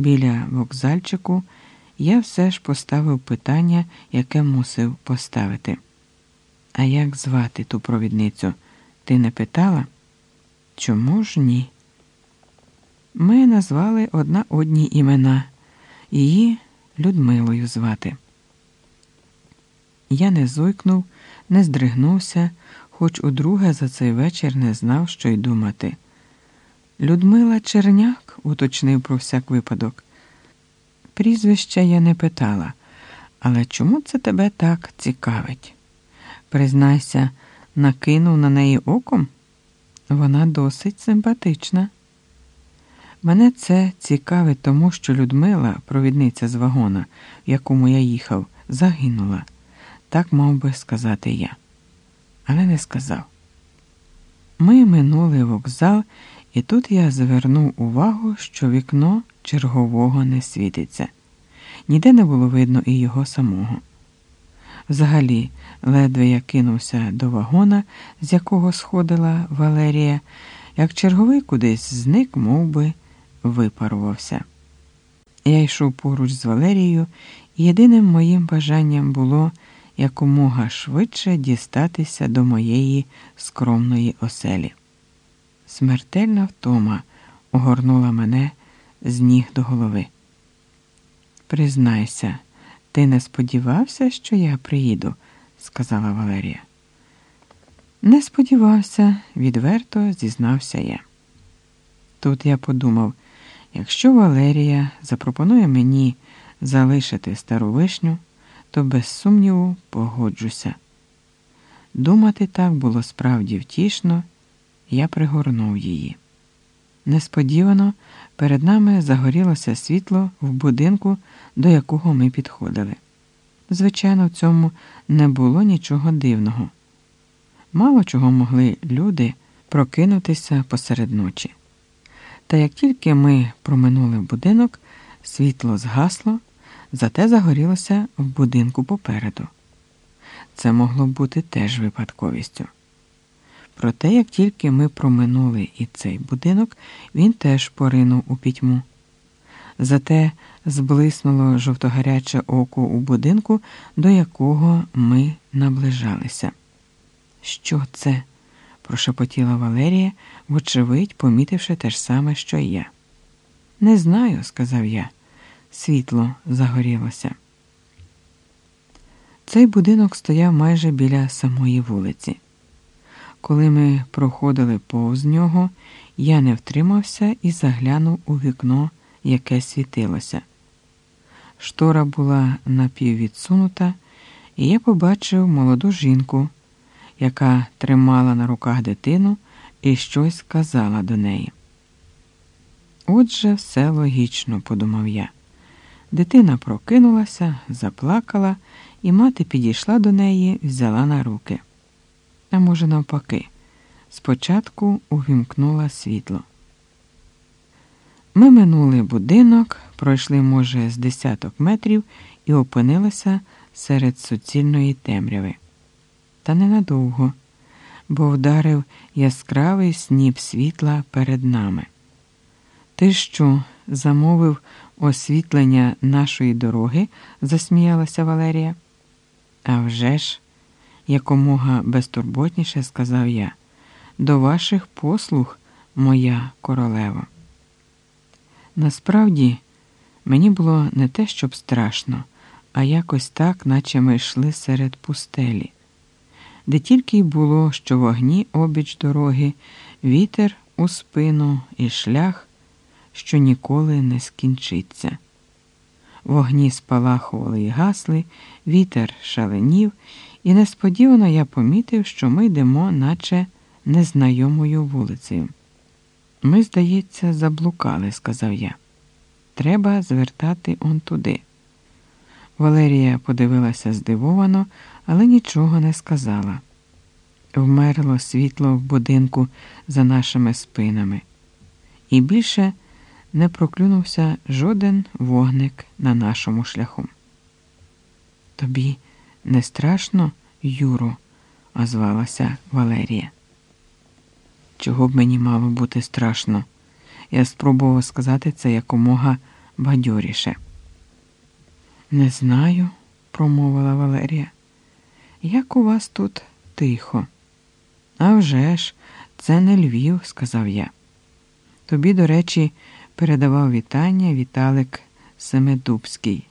біля вокзальчику, я все ж поставив питання, яке мусив поставити. А як звати ту провідницю? Ти не питала? Чому ж ні? Ми назвали одна одні імена, її Людмилою звати. Я не зойкнув, не здригнувся, хоч удруге за цей вечір не знав, що й думати. Людмила Черняк, уточнив про всяк випадок. Прізвища я не питала, але чому це тебе так цікавить? Признайся, накинув на неї оком? Вона досить симпатична. Мене це цікавить тому, що Людмила, провідниця з вагона, в якому я їхав, загинула. Так мав би сказати я. Але не сказав. Ми минули вокзал, і тут я звернув увагу, що вікно чергового не світиться. Ніде не було видно і його самого. Взагалі, ледве я кинувся до вагона, з якого сходила Валерія, як черговий кудись зник, мов би, випарувався. Я йшов поруч з Валерією, і єдиним моїм бажанням було якомога швидше дістатися до моєї скромної оселі. Смертельна втома огорнула мене з ніг до голови. Признайся, ти не сподівався, що я приїду, сказала Валерія. Не сподівався, відверто зізнався я. Тут я подумав, якщо Валерія запропонує мені залишити стару вишню, то без сумніву погоджуся. Думати так було справді втішно, я пригорнув її. Несподівано перед нами загорілося світло в будинку, до якого ми підходили. Звичайно, в цьому не було нічого дивного. Мало чого могли люди прокинутися посеред ночі. Та як тільки ми проминули будинок, світло згасло, зате загорілося в будинку попереду. Це могло бути теж випадковістю. Проте, як тільки ми проминули і цей будинок, він теж поринув у пітьму. Зате зблиснуло жовтогаряче око у будинку, до якого ми наближалися. Що це? прошепотіла Валерія, вочевидь, помітивши те ж саме, що й я. Не знаю, сказав я. Світло загорілося. Цей будинок стояв майже біля самої вулиці. Коли ми проходили повз нього, я не втримався і заглянув у вікно, яке світилося. Штора була напіввідсунута, і я побачив молоду жінку, яка тримала на руках дитину і щось сказала до неї. Отже, все логічно, подумав я. Дитина прокинулася, заплакала, і мати підійшла до неї, взяла на руки а може, навпаки, спочатку увімкнула світло. Ми минули будинок, пройшли, може, з десяток метрів і опинилися серед суцільної темряви. Та ненадовго, бо вдарив яскравий сніп світла перед нами. Ти що, замовив освітлення нашої дороги? засміялася Валерія. «А вже ж!» Якомога безтурботніше сказав я. До ваших послуг, моя королева. Насправді, мені було не те, щоб страшно, а якось так, наче ми йшли серед пустелі, де тільки й було, що вогні обіч дороги, вітер у спину і шлях, що ніколи не скінчиться. Вогні спалахували й гасли, вітер шаленів. І несподівано я помітив, що ми йдемо, наче незнайомою вулицею. Ми, здається, заблукали, сказав я. Треба звертати он туди. Валерія подивилася здивовано, але нічого не сказала. Вмерло світло в будинку за нашими спинами, і більше не проклюнувся жоден вогник на нашому шляху. Тобі не страшно, Юро, озвалася Валерія. Чого б мені мало бути страшно? Я спробував сказати це якомога бадьоріше. Не знаю, промовила Валерія. Як у вас тут тихо? «А вже ж, це не Львів, сказав я. Тобі, до речі, передавав вітання Віталик Семедубський.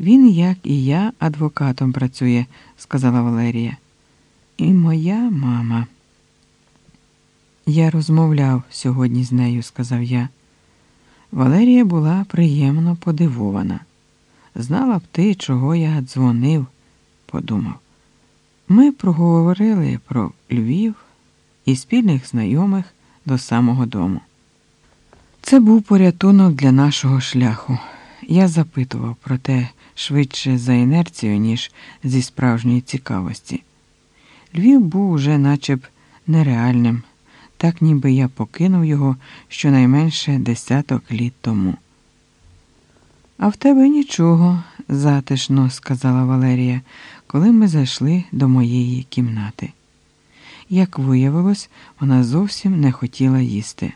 Він, як і я, адвокатом працює, сказала Валерія. І моя мама. Я розмовляв сьогодні з нею, сказав я. Валерія була приємно подивована. Знала б ти, чого я дзвонив, подумав. Ми проговорили про Львів і спільних знайомих до самого дому. Це був порятунок для нашого шляху. Я запитував про те швидше за інерцію, ніж зі справжньої цікавості. Львів був уже наче б нереальним, так ніби я покинув його щонайменше десяток літ тому. А в тебе нічого, затишно, сказала Валерія, коли ми зайшли до моєї кімнати. Як виявилось, вона зовсім не хотіла їсти.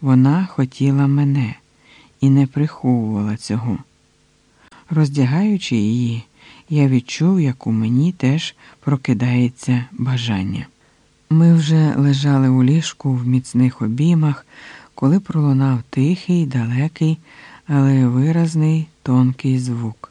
Вона хотіла мене і не приховувала цього. Роздягаючи її, я відчув, як у мені теж прокидається бажання. Ми вже лежали у ліжку в міцних обіймах, коли пролунав тихий, далекий, але виразний тонкий звук.